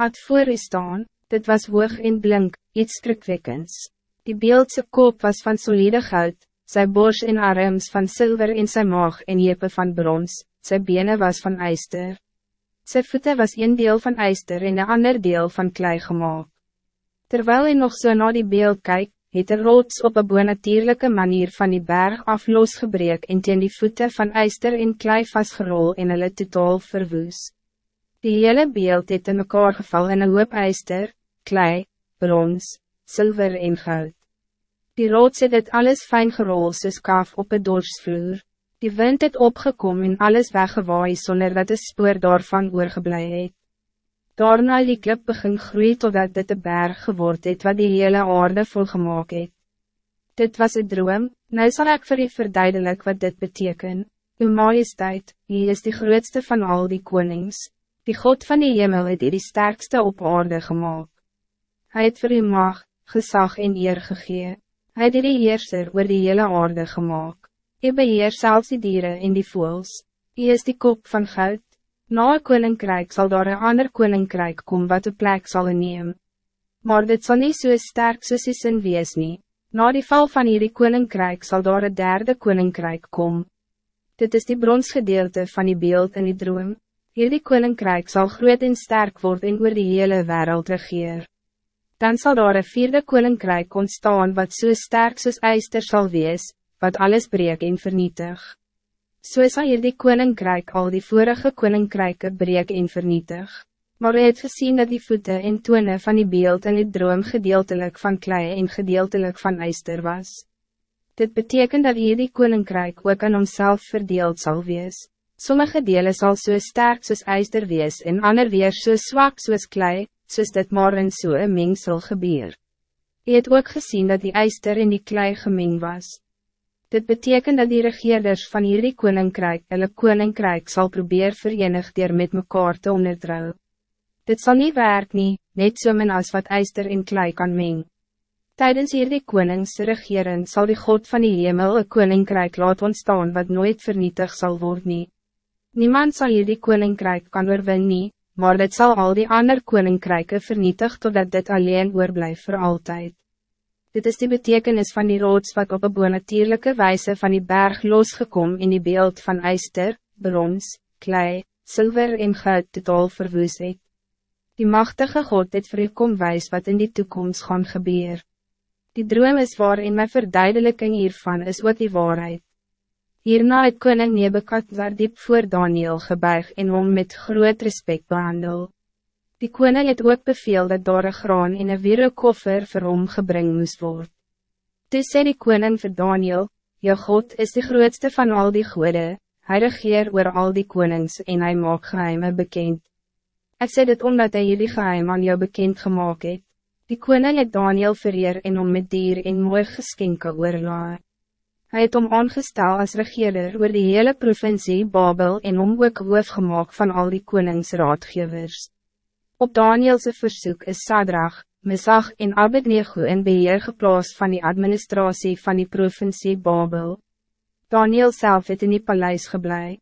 At voor u staan, dit was hoog en blink, iets skrikwekkends. Die beeldse kop was van solide goud, sy bors en arms van zilver in zijn maag en jepe van brons, sy bene was van ijster. Sy voete was een deel van ijster en een ander deel van klei gemaakt. Terwijl hij nog zo so naar die beeld kijkt, het er rots op een bonatierlijke manier van die berg af losgebreek en teen die voeten van ijster en klei vastgerol en hulle totaal verwoes. Die hele beeld het in mekaar geval in een hoop ijster, klei, brons, zilver en goud. Die rots het het alles fijn gerol soos kaf op het dorsvloer. Die wind het opgekom en alles weggewaai zonder dat de spoor daarvan oorgeblij het. Daarna die klip begin groei totdat dit een berg geword het wat die hele aarde volgemaak het. Dit was een droom, nou zal ik voor u verduidelijk wat dit betekent. Uw majesteit, hij is de grootste van al die konings. Die God van die hemel het die sterkste op aarde gemaakt. Hij het voor u mag, gezag en eer gegee. Hij het die heerser oor die hele aarde gemaakt. Hij beheer zelfs die dieren in die voels. Hij is die kop van goud. Na een koninkrijk zal daar een ander koninkrijk komen wat de plek zal nemen. Maar dit zal niet zo so sterk soos die sin wees nie. Na die val van hierdie koninkrijk zal daar een derde koninkrijk komen. Dit is die bronsgedeelte van die beeld in die droom. Hierdie koninkrijk zal groot en sterk worden en oor die hele wereld regeer. Dan zal daar een vierde koninkrijk ontstaan wat zo so sterk soos ijster zal wees, wat alles breek en vernietig. So sal hier die koninkrijk al die vorige koninkryke breek en vernietig. Maar hy het gezien dat die voeten en tone van die beeld in die droom gedeeltelik van klei en gedeeltelik van ijster was. Dit betekent dat hier die koninkrijk ook aan homself verdeeld zal wees. Sommige delen zal so sterk soos ijster wees en ander weer so zwak soos klei, soos dit maar in so een mengsel gebeur. Hy het ook gezien dat die ijster in die klei gemeng was. Dit betekent dat die regeerders van hierdie koninkrijk hulle koninkrijk zal proberen verenig dier met mekaar te onderdrou. Dit zal niet werk nie, net so min as wat ijster in klei kan meng. Tijdens hierdie koningse regering zal die God van die hemel een koninkrijk laat ontstaan wat nooit vernietig zal worden. Nie. Niemand zal hierdie koninkrijk kan oorwin nie, maar dit zal al die ander koninkryke vernietig totdat dit alleen oorblijf voor altijd. Dit is de betekenis van die rots wat op een bonatierlijke wijze van die berg losgekom in die beeld van ijster, brons, klei, zilver en goud totaal verwoes het. Die machtige God het vir u kom wijs wat in die toekomst gaan gebeur. Die droom is waar en my verduidelijking hiervan is ook die waarheid. Hierna het koning Nebekadzar diep voor Daniel gebuig en hom met groot respect behandeld. Die koning het ook beveel dat daar een graan en een wiere koffer vir hom gebring moes word. Toe sê die koning vir Daniel, Jou God is de grootste van al die goede, hij regeer oor al die konings en hij maak geheime bekend. Ik sê dit omdat hij jullie geheim aan jou bekend gemaakt het. Die koning het Daniel vereer en om met dier en mooi geskenke oorlaai. Hij het om aangestel als regeerder oor die hele provincie Babel en om ook hoof gemaakt van al die koningsraadgevers. Op Danielse verzoek is Sadrach, Mesach en Abednego in beheer geplaas van die administratie van die provincie Babel. Daniel zelf het in die paleis geblei.